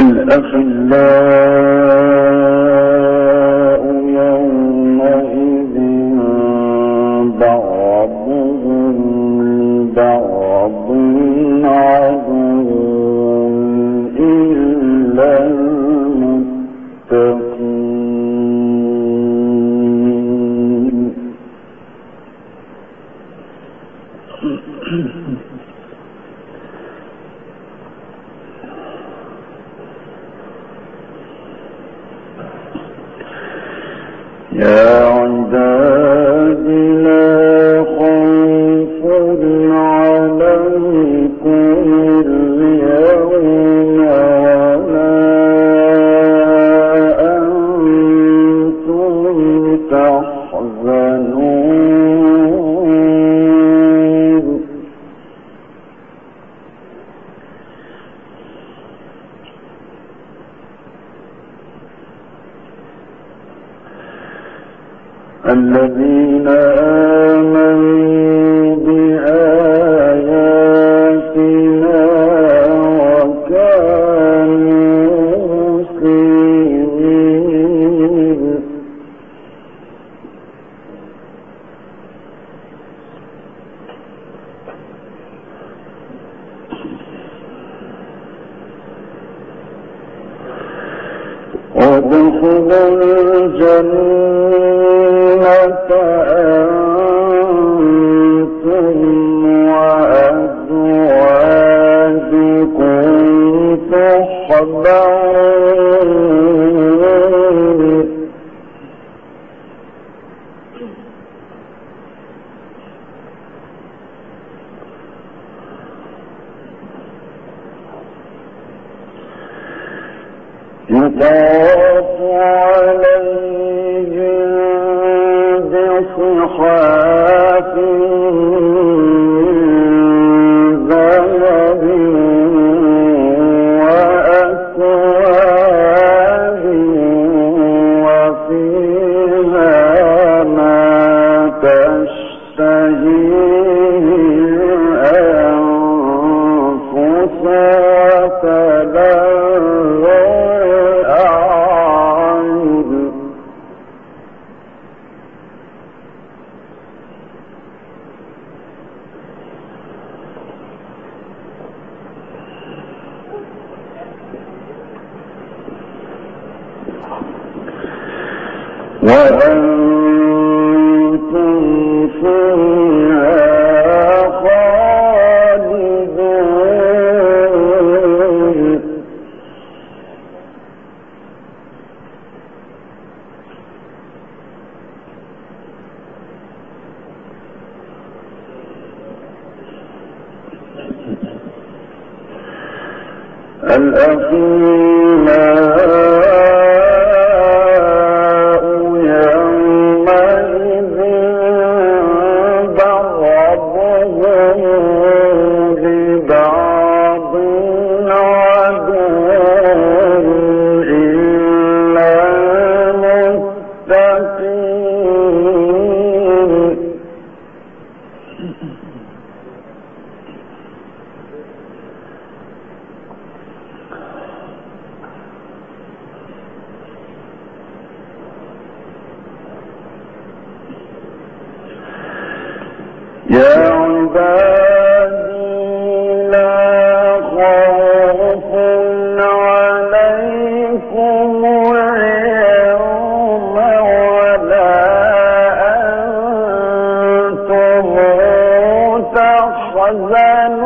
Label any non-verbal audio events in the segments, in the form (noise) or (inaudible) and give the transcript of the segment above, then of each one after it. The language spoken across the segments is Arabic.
الأخلاق ادخل الجنة أنتم وأزواجكم تحبون. يطاف عليه وأن الرحمن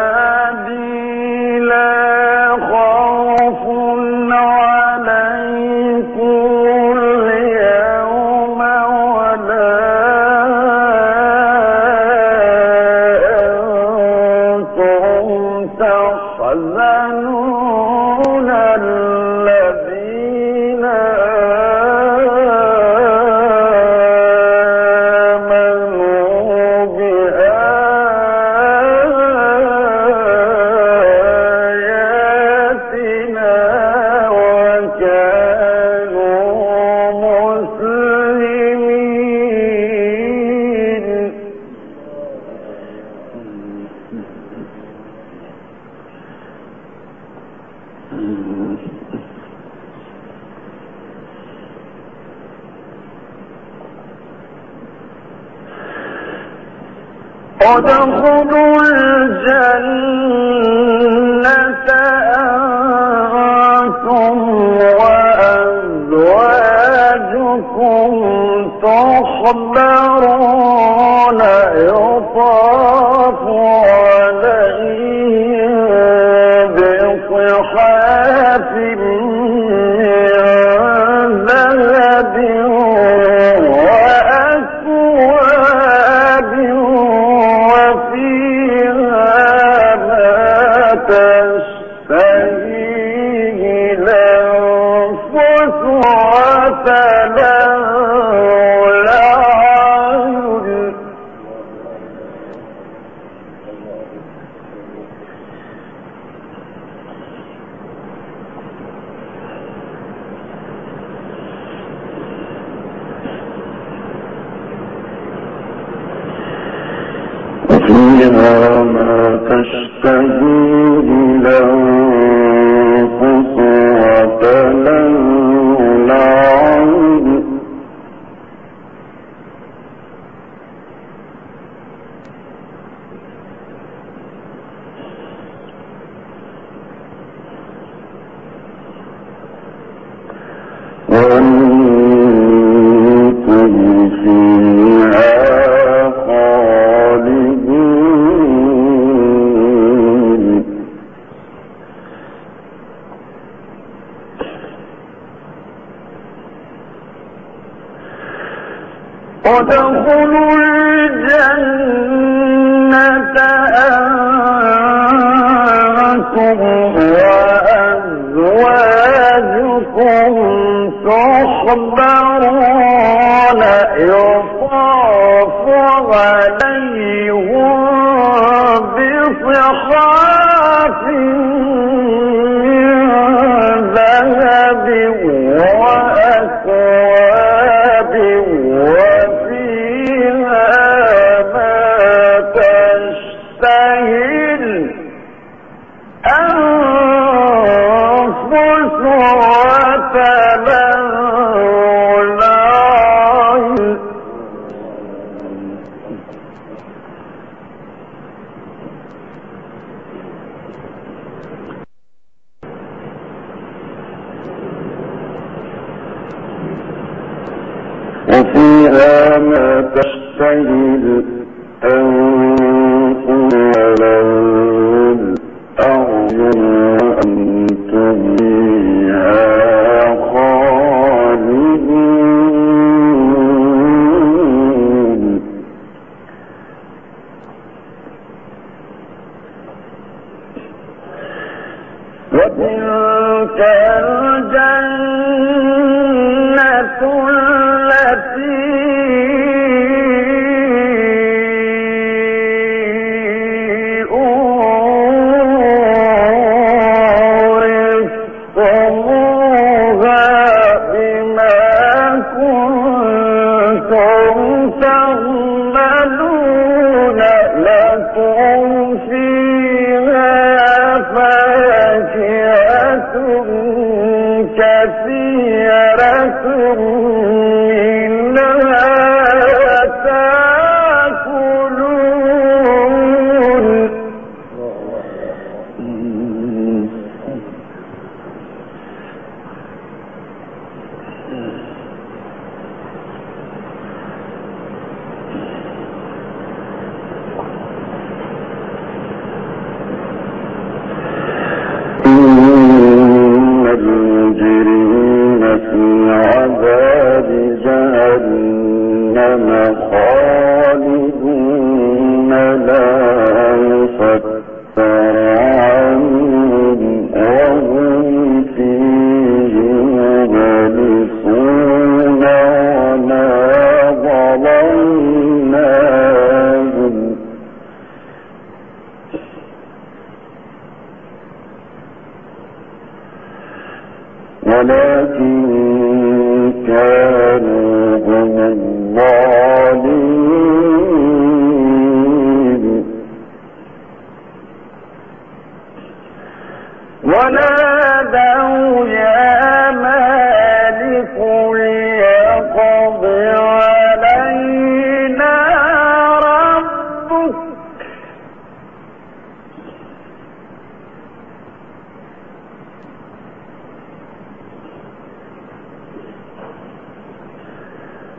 تلك الجنة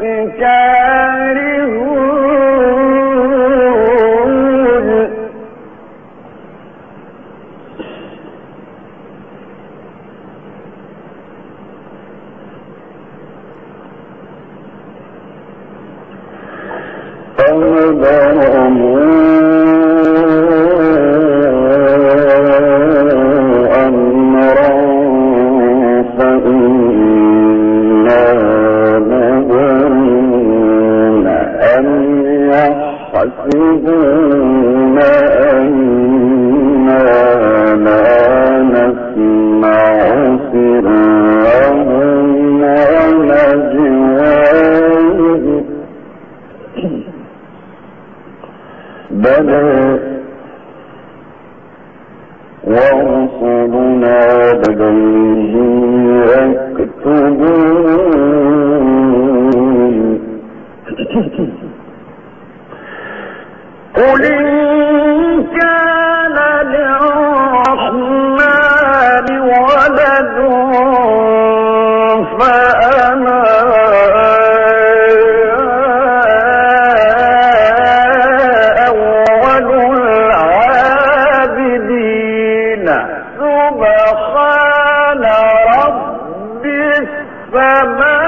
للحق بلى السماوات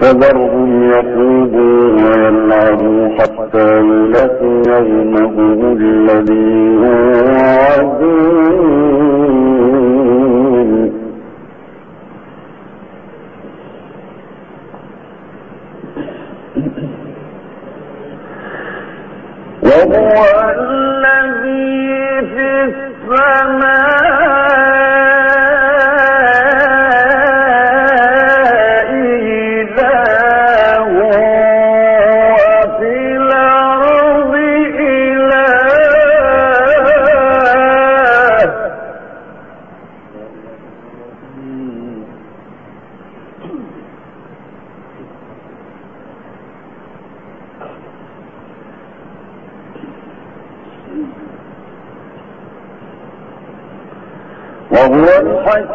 فذرهم يقودوا ويلعبوا حتى يلقوا يومهم الذي هو عدو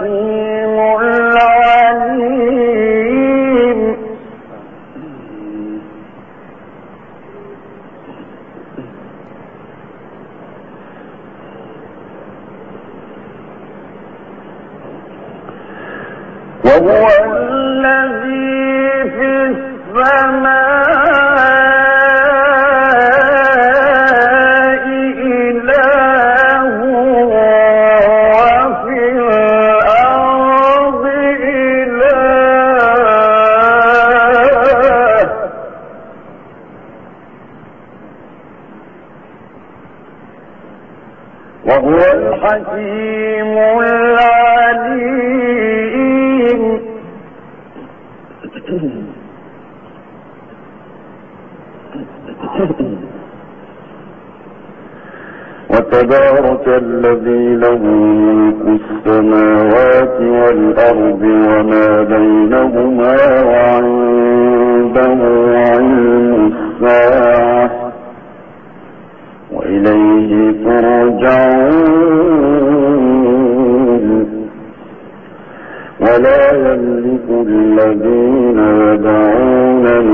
الحكيم الذي له ملك السماوات والأرض وما بينهما وعنده علم الساعة. وإليه ترجعون. ولا يملك الذين يدعون من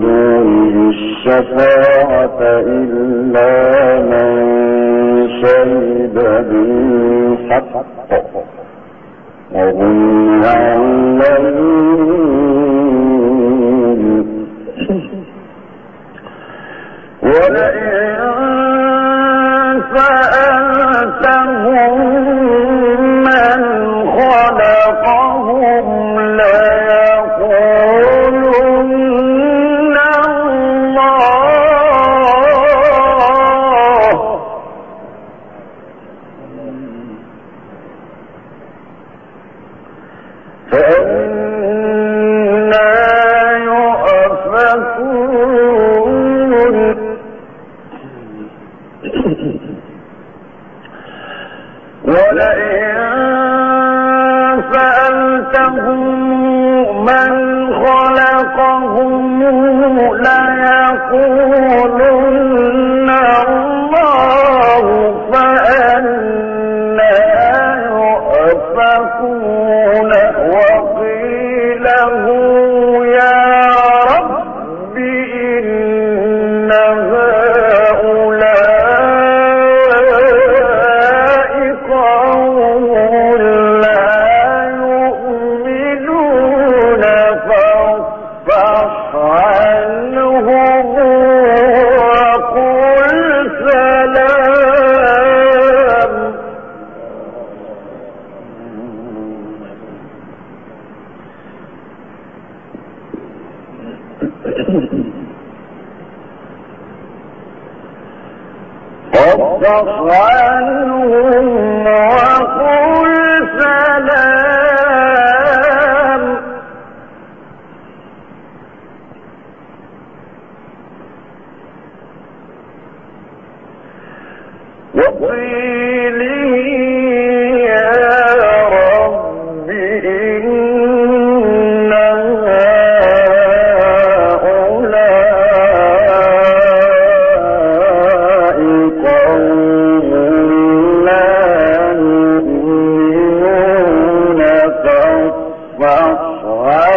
دونه الشفاعة بالحق وهم يعلمون (clears throat) ولئن فاصفح عنهم فاصعد